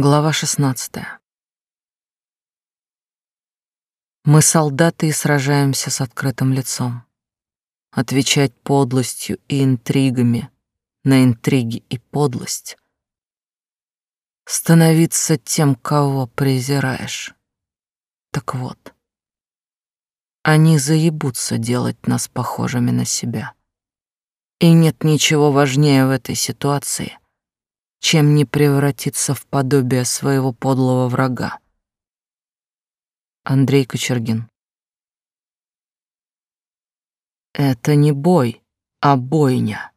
Глава 16. Мы солдаты и сражаемся с открытым лицом. Отвечать подлостью и интригами на интриги и подлость. Становиться тем, кого презираешь. Так вот, они заебутся делать нас похожими на себя. И нет ничего важнее в этой ситуации — чем не превратиться в подобие своего подлого врага. Андрей Кочергин Это не бой, а бойня.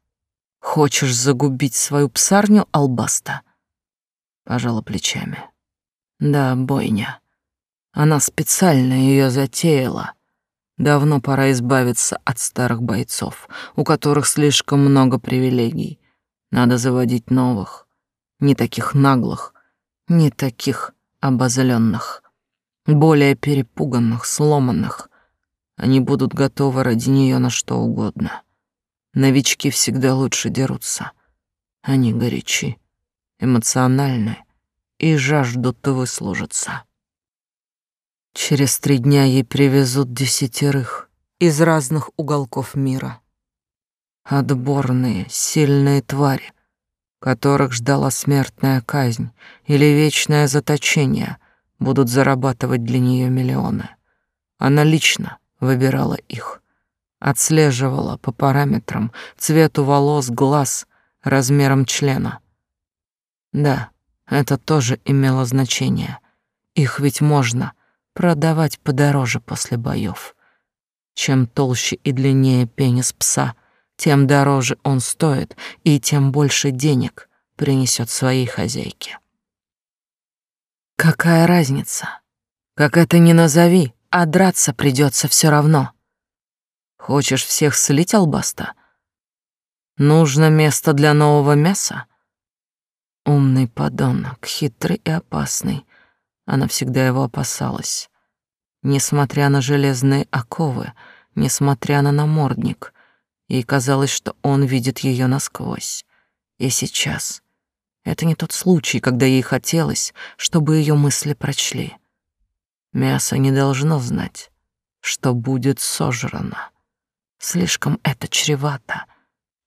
Хочешь загубить свою псарню, Албаста? Пожала плечами. Да, бойня. Она специально ее затеяла. Давно пора избавиться от старых бойцов, у которых слишком много привилегий. Надо заводить новых не таких наглых, не таких обозленных, более перепуганных, сломанных. Они будут готовы ради нее на что угодно. Новички всегда лучше дерутся. Они горячи, эмоциональны и жаждут выслужиться. Через три дня ей привезут десятерых из разных уголков мира. Отборные, сильные твари — которых ждала смертная казнь или вечное заточение, будут зарабатывать для нее миллионы. Она лично выбирала их, отслеживала по параметрам, цвету волос, глаз, размером члена. Да, это тоже имело значение. Их ведь можно продавать подороже после боев. Чем толще и длиннее пенис пса, тем дороже он стоит и тем больше денег принесет своей хозяйке. Какая разница? Как это ни назови, а драться придется все равно. Хочешь всех слить, Албаста? Нужно место для нового мяса? Умный подонок, хитрый и опасный. Она всегда его опасалась. Несмотря на железные оковы, несмотря на намордник — Ей казалось, что он видит ее насквозь. И сейчас. Это не тот случай, когда ей хотелось, чтобы ее мысли прочли. Мясо не должно знать, что будет сожрано. Слишком это чревато,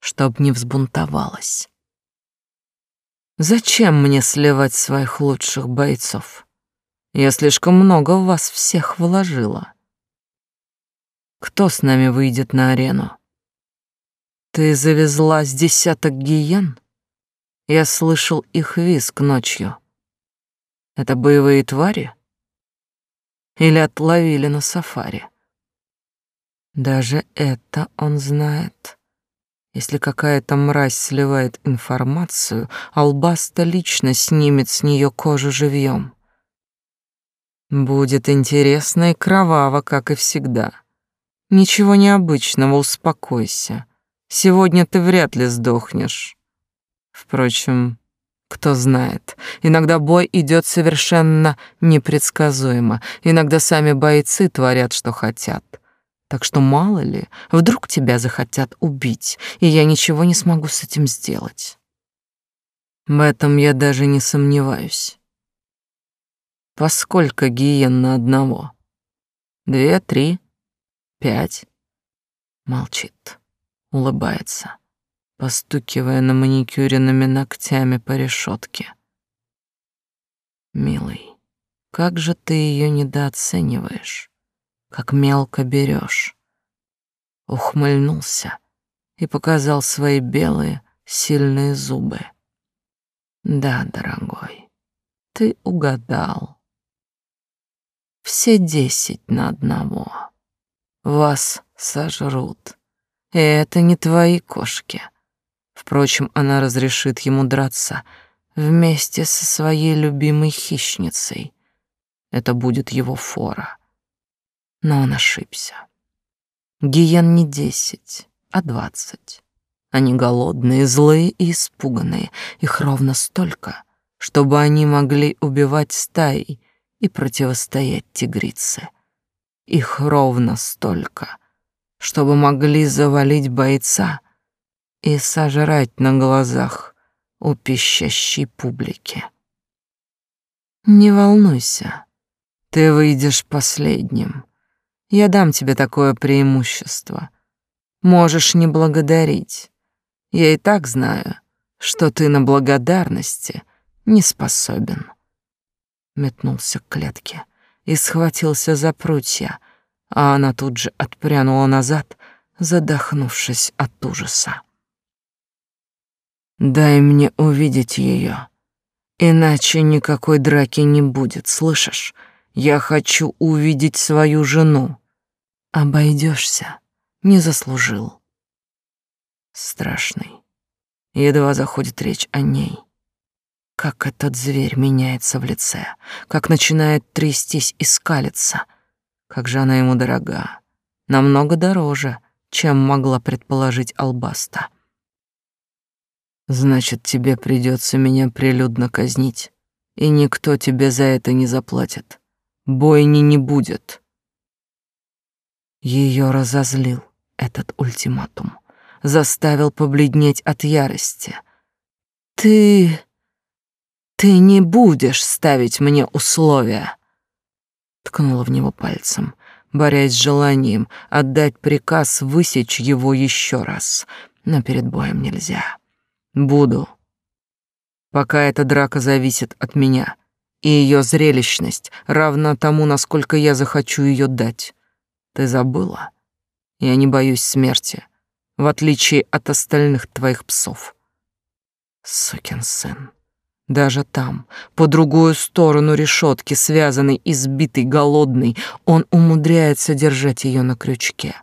чтоб не взбунтовалась. Зачем мне сливать своих лучших бойцов? Я слишком много в вас всех вложила. Кто с нами выйдет на арену? Ты завезла с десяток гиен? Я слышал их визг ночью. Это боевые твари? Или отловили на сафари? Даже это он знает. Если какая-то мразь сливает информацию, Албаста лично снимет с нее кожу живьем. Будет интересно и кроваво, как и всегда. Ничего необычного, успокойся. Сегодня ты вряд ли сдохнешь. Впрочем, кто знает, иногда бой идет совершенно непредсказуемо, иногда сами бойцы творят, что хотят. Так что мало ли, вдруг тебя захотят убить, и я ничего не смогу с этим сделать. В этом я даже не сомневаюсь. Поскольку гиен на одного? Две, три, пять? Молчит улыбается, постукивая на маникюренными ногтями по решетке. Милый, как же ты ее недооцениваешь, как мелко берешь. Ухмыльнулся и показал свои белые, сильные зубы. Да, дорогой, ты угадал. Все десять на одного. Вас сожрут это не твои кошки. Впрочем, она разрешит ему драться вместе со своей любимой хищницей. Это будет его фора. Но он ошибся. Гиен не десять, а двадцать. Они голодные, злые и испуганные. Их ровно столько, чтобы они могли убивать стаи и противостоять тигрице. Их ровно столько — чтобы могли завалить бойца и сожрать на глазах у пищащей публики. Не волнуйся, ты выйдешь последним. Я дам тебе такое преимущество. Можешь не благодарить. Я и так знаю, что ты на благодарности не способен. Метнулся к клетке и схватился за прутья, а она тут же отпрянула назад, задохнувшись от ужаса. Дай мне увидеть ее, иначе никакой драки не будет, слышишь? Я хочу увидеть свою жену. Обойдешься, не заслужил. Страшный. Едва заходит речь о ней. Как этот зверь меняется в лице, как начинает трястись и скалиться. Как же она ему дорога. Намного дороже, чем могла предположить Албаста. Значит, тебе придется меня прилюдно казнить, и никто тебе за это не заплатит. Бойни не будет. Ее разозлил этот ультиматум, заставил побледнеть от ярости. Ты ты не будешь ставить мне условия. Ткнула в него пальцем, борясь с желанием отдать приказ высечь его еще раз, но перед боем нельзя. Буду. Пока эта драка зависит от меня, и ее зрелищность равна тому, насколько я захочу ее дать. Ты забыла? Я не боюсь смерти, в отличие от остальных твоих псов. Сукин сын. Даже там, по другую сторону решетки, связанный, избитый, голодный, он умудряется держать ее на крючке,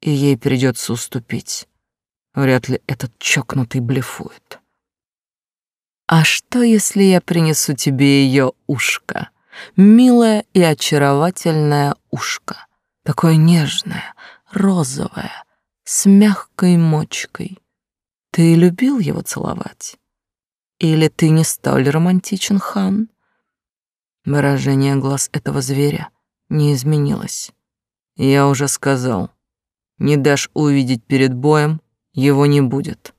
и ей придется уступить. Вряд ли этот чокнутый блефует. А что, если я принесу тебе ее ушко? Милое и очаровательное ушко. Такое нежное, розовое, с мягкой мочкой. Ты любил его целовать? Или ты не столь романтичен, хан? Выражение глаз этого зверя не изменилось. Я уже сказал, не дашь увидеть перед боем, его не будет.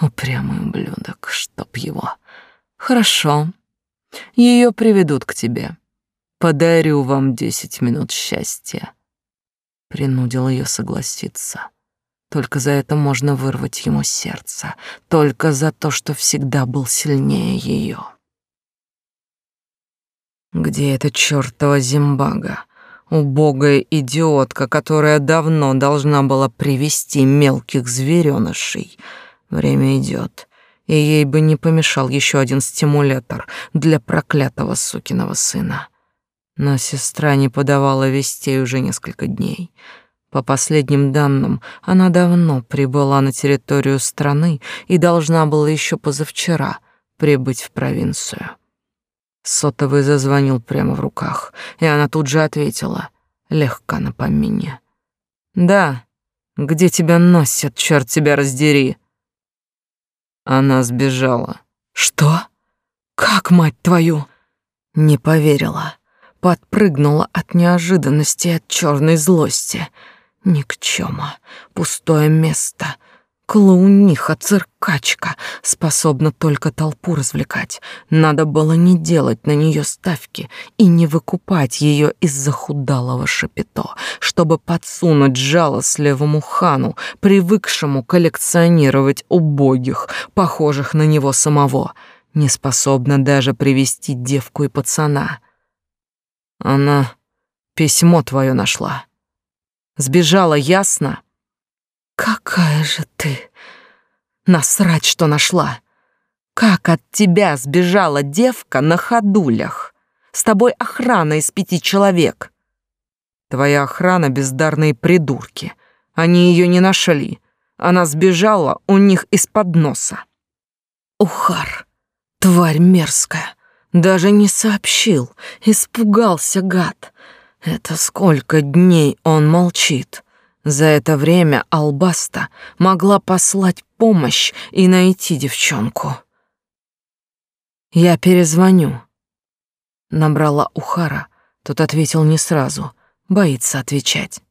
Упрямый ублюдок, чтоб его. Хорошо. Ее приведут к тебе. Подарю вам десять минут счастья. Принудил ее согласиться. Только за это можно вырвать ему сердце, только за то, что всегда был сильнее ее. Где эта чертова Зимбага? Убогая идиотка, которая давно должна была привести мелких зверёнышей. Время идет, и ей бы не помешал еще один стимулятор для проклятого сукиного сына. Но сестра не подавала вестей уже несколько дней. По последним данным, она давно прибыла на территорию страны и должна была еще позавчера прибыть в провинцию. Сотовый зазвонил прямо в руках, и она тут же ответила, легко на помине. «Да, где тебя носят, черт тебя раздери?» Она сбежала. «Что? Как, мать твою?» Не поверила. Подпрыгнула от неожиданности и от черной злости. Никчема, пустое место, Клоуниха, циркачка, способна только толпу развлекать. Надо было не делать на нее ставки и не выкупать ее из-за худалого шапито, чтобы подсунуть жалостливому хану, привыкшему коллекционировать убогих, похожих на него самого, не способна даже привести девку и пацана. Она письмо твое нашла. Сбежала, ясно? Какая же ты! Насрать, что нашла! Как от тебя сбежала девка на ходулях? С тобой охрана из пяти человек. Твоя охрана — бездарные придурки. Они ее не нашли. Она сбежала у них из-под носа. Ухар, тварь мерзкая, даже не сообщил, испугался гад. Это сколько дней он молчит. За это время Албаста могла послать помощь и найти девчонку. «Я перезвоню», — набрала Ухара. Тот ответил не сразу, боится отвечать.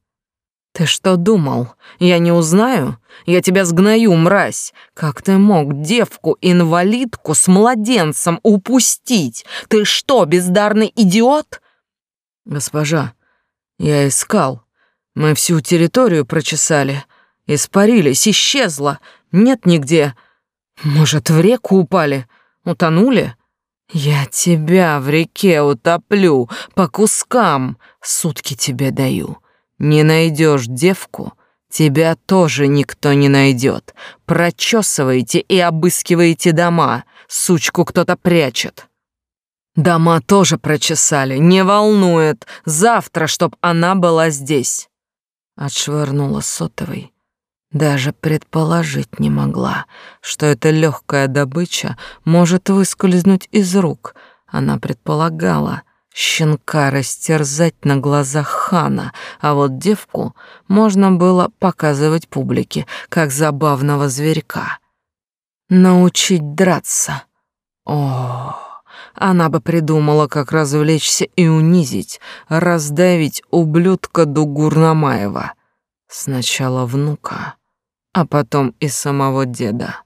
Ты что думал? Я не узнаю? Я тебя сгною, мразь. Как ты мог девку-инвалидку с младенцем упустить? Ты что, бездарный идиот? Госпожа, я искал. Мы всю территорию прочесали. Испарились, исчезла. Нет нигде. Может, в реку упали? Утонули? Я тебя в реке утоплю по кускам. Сутки тебе даю. Не найдешь девку, тебя тоже никто не найдет. Прочесывайте и обыскивайте дома. Сучку кто-то прячет. Дома тоже прочесали, не волнует. Завтра, чтоб она была здесь. Отшвырнула сотовый. Даже предположить не могла, что эта легкая добыча может выскользнуть из рук. Она предполагала щенка растерзать на глазах хана, а вот девку можно было показывать публике, как забавного зверька. Научить драться. О, она бы придумала, как развлечься и унизить, раздавить ублюдка Дугурнамаева. Сначала внука, а потом и самого деда.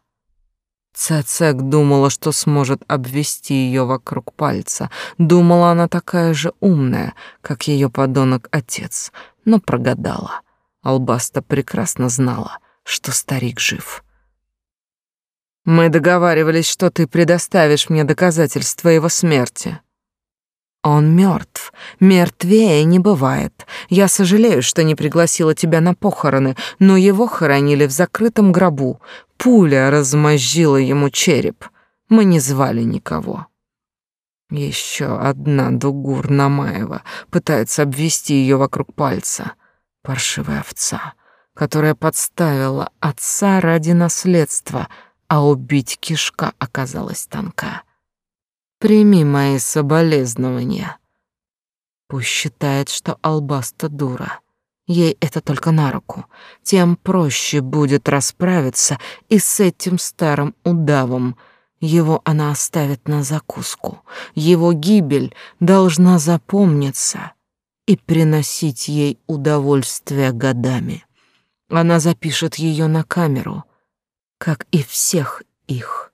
Цецек думала, что сможет обвести ее вокруг пальца. Думала, она такая же умная, как ее подонок-отец, но прогадала. Албаста прекрасно знала, что старик жив. «Мы договаривались, что ты предоставишь мне доказательства его смерти», он мертв. Мертвее не бывает. Я сожалею, что не пригласила тебя на похороны, но его хоронили в закрытом гробу. Пуля размозжила ему череп. Мы не звали никого. Еще одна Дугур Намаева пытается обвести ее вокруг пальца. Паршивая овца, которая подставила отца ради наследства, а убить кишка оказалась тонка. Прими мои соболезнования. Пусть считает, что Албаста дура. Ей это только на руку. Тем проще будет расправиться и с этим старым удавом. Его она оставит на закуску. Его гибель должна запомниться и приносить ей удовольствие годами. Она запишет ее на камеру, как и всех их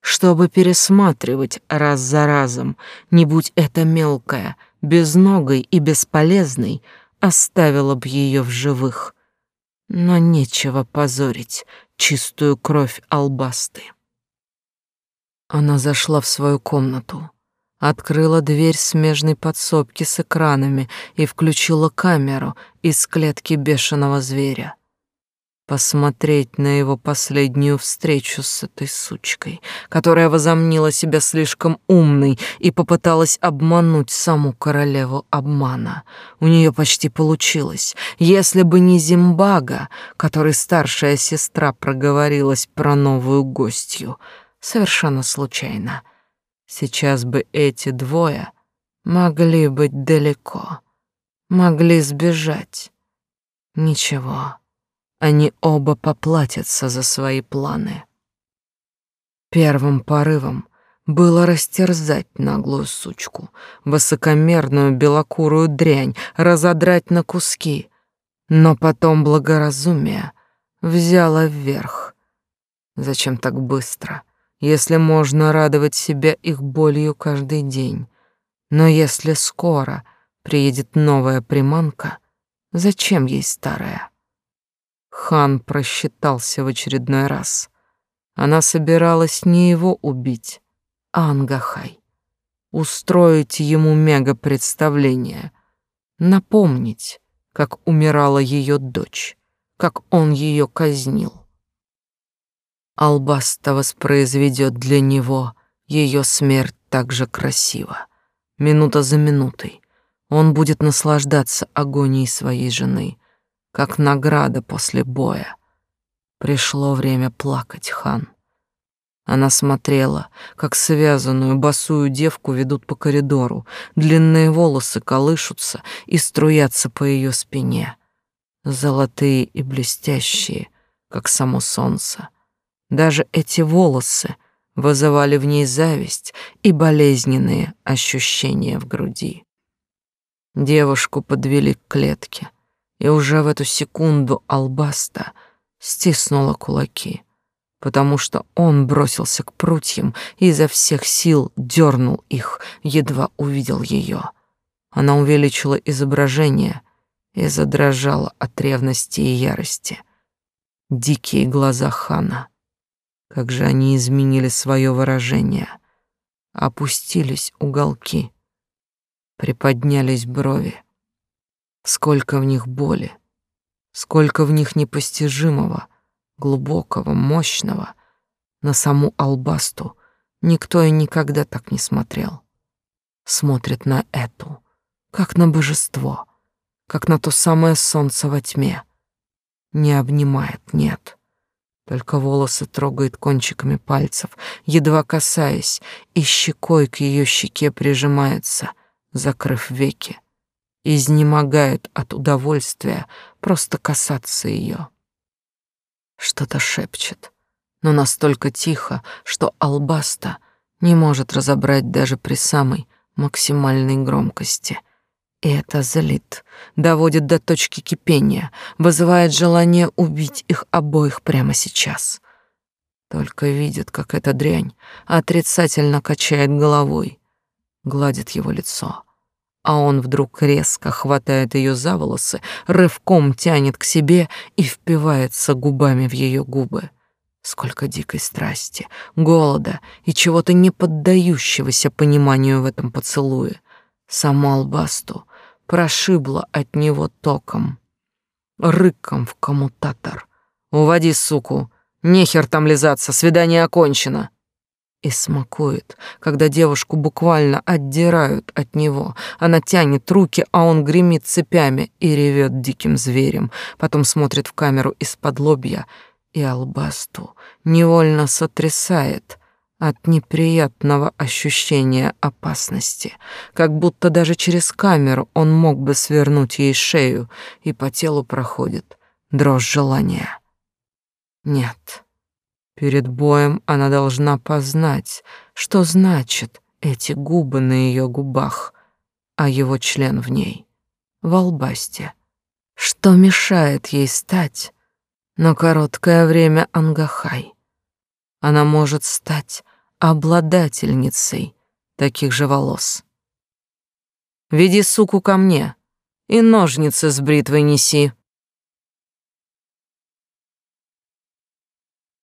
чтобы пересматривать раз за разом, не будь это мелкая, безногой и бесполезной, оставила б ее в живых. Но нечего позорить чистую кровь албасты. Она зашла в свою комнату, открыла дверь смежной подсобки с экранами и включила камеру из клетки бешеного зверя посмотреть на его последнюю встречу с этой сучкой, которая возомнила себя слишком умной и попыталась обмануть саму королеву обмана. У нее почти получилось. Если бы не Зимбага, которой старшая сестра проговорилась про новую гостью, совершенно случайно. Сейчас бы эти двое могли быть далеко, могли сбежать. Ничего. Они оба поплатятся за свои планы. Первым порывом было растерзать наглую сучку, высокомерную белокурую дрянь, разодрать на куски. Но потом благоразумие взяло вверх. Зачем так быстро, если можно радовать себя их болью каждый день? Но если скоро приедет новая приманка, зачем ей старая? Хан просчитался в очередной раз. Она собиралась не его убить, а Ангахай. Устроить ему мега-представление. Напомнить, как умирала ее дочь, как он ее казнил. Албаста воспроизведет для него ее смерть так же красиво. Минута за минутой. Он будет наслаждаться агонией своей жены, как награда после боя. Пришло время плакать, хан. Она смотрела, как связанную босую девку ведут по коридору. Длинные волосы колышутся и струятся по ее спине. Золотые и блестящие, как само солнце. Даже эти волосы вызывали в ней зависть и болезненные ощущения в груди. Девушку подвели к клетке — И уже в эту секунду Албаста стиснула кулаки, потому что он бросился к прутьям и изо всех сил дернул их, едва увидел ее. Она увеличила изображение и задрожала от ревности и ярости. Дикие глаза хана. Как же они изменили свое выражение. Опустились уголки, приподнялись брови. Сколько в них боли, сколько в них непостижимого, глубокого, мощного. На саму Албасту никто и никогда так не смотрел. Смотрит на эту, как на божество, как на то самое солнце во тьме. Не обнимает, нет. Только волосы трогает кончиками пальцев, едва касаясь, и щекой к ее щеке прижимается, закрыв веки. Изнемогает от удовольствия просто касаться ее. Что-то шепчет, но настолько тихо, что Албаста не может разобрать даже при самой максимальной громкости — и это злит, доводит до точки кипения, вызывает желание убить их обоих прямо сейчас. Только видит, как эта дрянь отрицательно качает головой, гладит его лицо. А он вдруг резко хватает ее за волосы, рывком тянет к себе и впивается губами в ее губы. Сколько дикой страсти, голода и чего-то не поддающегося пониманию в этом поцелуе. Саму Албасту прошибло от него током. Рыком в коммутатор. «Уводи, суку! Нехер там лизаться, свидание окончено!» И смакует, когда девушку буквально отдирают от него. Она тянет руки, а он гремит цепями и ревет диким зверем. Потом смотрит в камеру из-под лобья, и албасту невольно сотрясает от неприятного ощущения опасности, как будто даже через камеру он мог бы свернуть ей шею, и по телу проходит дрожь желания. Нет. Перед боем она должна познать, что значит эти губы на ее губах, а его член в ней, в албасте. Что мешает ей стать на короткое время Ангахай? Она может стать обладательницей таких же волос. Веди суку ко мне и ножницы с бритвой неси.